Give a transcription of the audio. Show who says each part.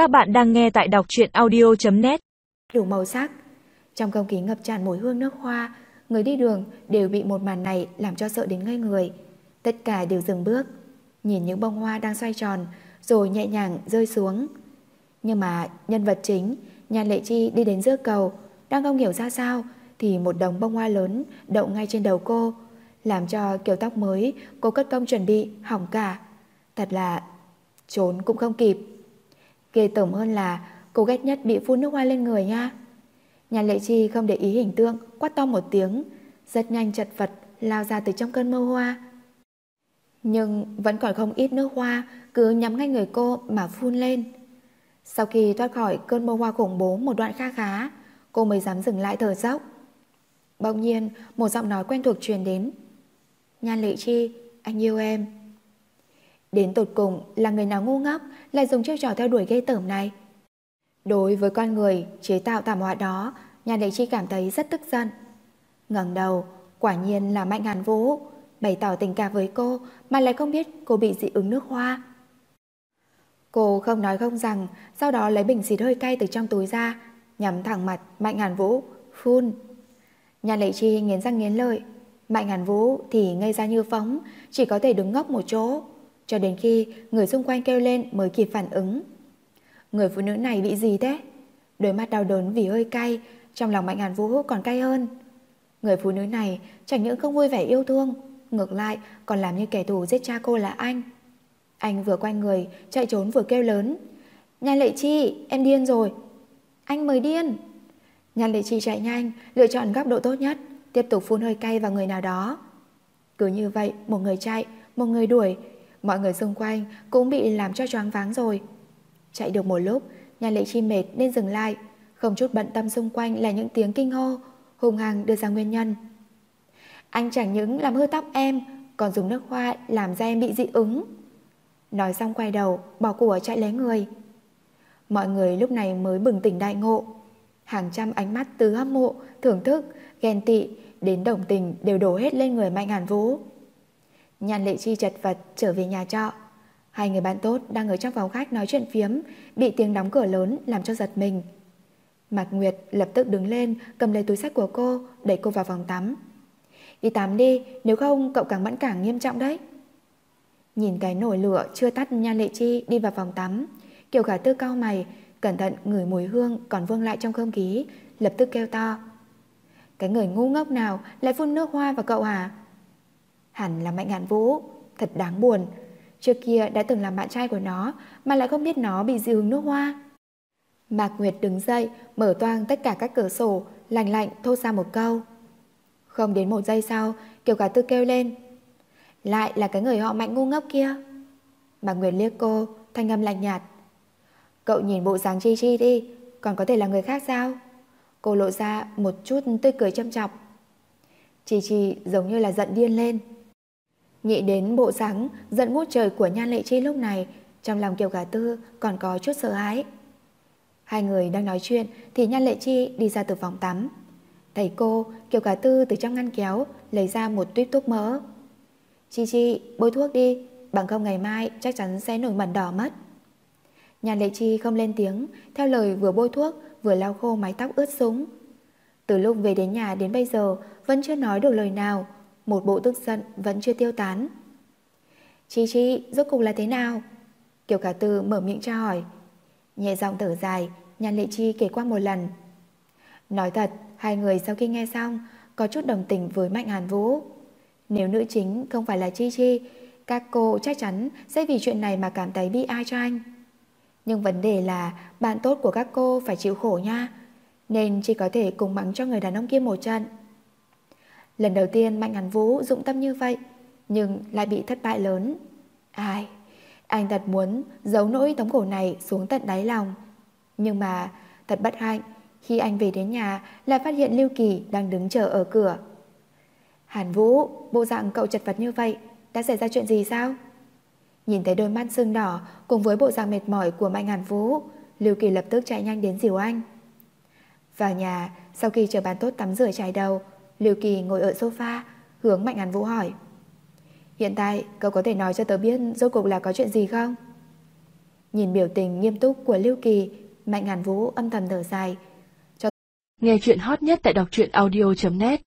Speaker 1: Các bạn đang nghe tại đọc truyện audio.net
Speaker 2: Đủ màu sắc. Trong không khí ngập tràn mùi hương nước hoa, Người đi đường đều bị một màn này Làm cho sợ đến ngây người. Tất cả đều dừng bước, Nhìn những bông hoa đang xoay tròn Rồi nhẹ nhàng rơi xuống. Nhưng mà nhân vật chính Nhan Lệ Chi đi đến giữa cầu, Đang không hiểu ra sao Thì một đống bông hoa lớn đậu ngay trên đầu cô, Làm cho kiểu tóc mới Cô cất công chuẩn bị hỏng cả. Thật là trốn cũng không kịp. Ghê tởm hơn là cô ghét nhất bị phun nước hoa lên người nha. Nhà lệ chi không để ý hình tượng, quát to một tiếng, rất nhanh chật vật lao ra từ trong cơn mơ hoa. Nhưng vẫn còn không ít nước hoa cứ nhắm ngay người cô mà phun lên. Sau khi thoát khỏi cơn mơ hoa khủng bố một đoạn kha khá, cô mới dám dừng lại thở dốc. Bỗng nhiên, một giọng nói quen thuộc truyền đến. Nhan lệ chi, anh yêu em. Đến tột cùng là người nào ngu ngốc lại dùng chiêu trò theo đuổi gây tởm này. Đối với con người chế tạo thảm họa đó, nhà đệ chi cảm thấy rất tức giận. ngẩng đầu, quả nhiên là Mạnh Hàn Vũ, bày tỏ tình cảm với cô mà lại không biết cô bị dị ứng nước hoa. Cô không nói không rằng, sau đó lấy bình xịt hơi cay từ trong túi ra, nhắm thẳng mặt Mạnh Hàn Vũ, phun. Nhà lệ chi nghiến răng nghiến lợi, Mạnh Hàn Vũ thì ngây ra như phóng, chỉ có thể đứng ngốc một chỗ cho đến khi người xung quanh kêu lên mới kịp phản ứng. Người phụ nữ này bị gì thế? Đôi mắt đau đớn vì hơi cay, trong lòng Mạnh Hàn Vũ còn cay hơn. Người phụ nữ này chẳng những không vui vẻ yêu thương, ngược lại còn làm như kẻ thù giết cha cô là anh. Anh vừa quay người, chạy trốn vừa kêu lớn. "Nhan lệ chi, em điên rồi. Anh mới điên. Nhan lệ chi chạy nhanh, lựa chọn góc độ tốt nhất, tiếp tục phun hơi cay vào người nào đó. Cứ như vậy, một người chạy, một người đuổi, Mọi người xung quanh cũng bị làm cho choáng váng rồi. Chạy được một lúc Nhà lệ chi mệt nên dừng lại. Không chút bận tâm xung quanh là những tiếng kinh hô Hùng hằng đưa ra nguyên nhân. Anh chẳng những làm hư tóc em Còn dùng nước hoa làm da em bị dị ứng. Nói xong quay đầu Bỏ của chạy lấy người. Mọi người lúc này mới bừng tỉnh đại ngộ. Hàng trăm ánh mắt từ hâm mộ Thưởng thức, ghen tị Đến đồng tình đều đổ hết lên người Mạnh Hàn Vũ. Nhan Lệ Chi chật vật trở về nhà trọ. Hai người bạn tốt đang ở trong phòng khách nói chuyện phiếm, bị tiếng đóng cửa lớn làm cho giật mình. Mạc Nguyệt lập tức đứng lên, cầm lấy túi sách của cô, đẩy cô vào phòng tắm. Đi tắm đi, nếu không cậu càng mẫn càng nghiêm trọng đấy. Nhìn cái nồi lửa chưa tắt Nhan Lệ Chi đi vào phòng tắm, Kiều Khả Tư cao mày, cẩn thận ngửi mùi hương còn vương lại trong không khí, lập tức kêu to. Cái người ngu ngốc nào lại phun nước hoa vào cậu à? Hẳn là Mạnh Ngạn Vũ, thật đáng buồn. Trước kia đã từng làm bạn trai của nó mà lại không biết nó bị dị ứng nước hoa. Mạc Nguyệt đứng dậy, mở toang tất cả các cửa sổ, lạnh lạnh thốt ra một câu. Không đến một giây sau, Kiều Cả Tư kêu lên. Lại là cái người họ mạnh ngu ngốc kia. Mạc Nguyệt liếc cô, thanh âm lạnh nhạt. Cậu nhìn bộ dáng chi chi đi, còn có thể là người khác sao? Cô lộ ra một chút tươi cười châm chọc. Chi chi giống như là giận điên lên. Nghĩ đến bộ dáng giận ngút trời của Nhan Lệ Chi lúc này, trong lòng Kiều Gà Tư còn có chút sợ hãi. Hai người đang nói chuyện thì Nhan Lệ Chi đi ra từ phòng tắm. thầy cô, Kiều Gà Tư từ trong ngăn kéo lấy ra một tuyết thuốc mỡ. Chi Chi, bôi thuốc đi, bằng không ngày mai chắc chắn sẽ nổi mẩn đỏ mất. Nhan Lệ Chi không lên tiếng, theo lời vừa bôi thuốc vừa lau khô mái tóc ướt sũng. Từ lúc về đến nhà đến bây giờ vẫn chưa nói được lời nào, một bộ tức giận vẫn chưa tiêu tán. Chi Chi, rốt cục là thế nào? Kiều Cả Tư mở miệng tra hỏi. Nhẹ giọng thở dài, Nhan Lệ Chi kể qua một lần. Nói thật, hai người sau khi nghe xong có chút đồng tình với Mạnh Hàn Vũ. Nếu nữ chính không phải là Chi Chi, các cô chắc chắn sẽ vì chuyện này mà cảm thấy bi ai cho anh. Nhưng vấn đề là bạn tốt của các cô phải chịu khổ nha, nên chỉ có thể cùng mắng cho người đàn ông kia một trận. Lần đầu tiên Mạnh Hàn Vũ dụng tâm như vậy, nhưng lại bị thất bại lớn. Ai? Anh thật muốn giấu nỗi thống khổ này xuống tận đáy lòng. Nhưng mà thật bất hạnh, khi anh về đến nhà lại phát hiện Lưu Kỳ đang đứng chờ ở cửa. Hàn Vũ, bộ dạng cậu chật vật như vậy, đã xảy ra chuyện gì sao? Nhìn thấy đôi mắt sưng đỏ cùng với bộ dạng mệt mỏi của Mạnh Hàn Vũ, Lưu Kỳ lập tức chạy nhanh đến dìu anh. Vào nhà, sau khi chờ bàn tốt tắm rửa chải đầu, Liêu Kỳ ngồi ở sofa, hướng Mạnh Hàn Vũ hỏi. Hiện tại, cậu có thể nói cho tớ biết rốt cuộc là có chuyện gì không? Nhìn biểu tình nghiêm túc của Lưu Kỳ, Mạnh Hàn Vũ âm thầm thở dài.
Speaker 1: Nghe chuyện hot nhất tại đọc truyện audio.net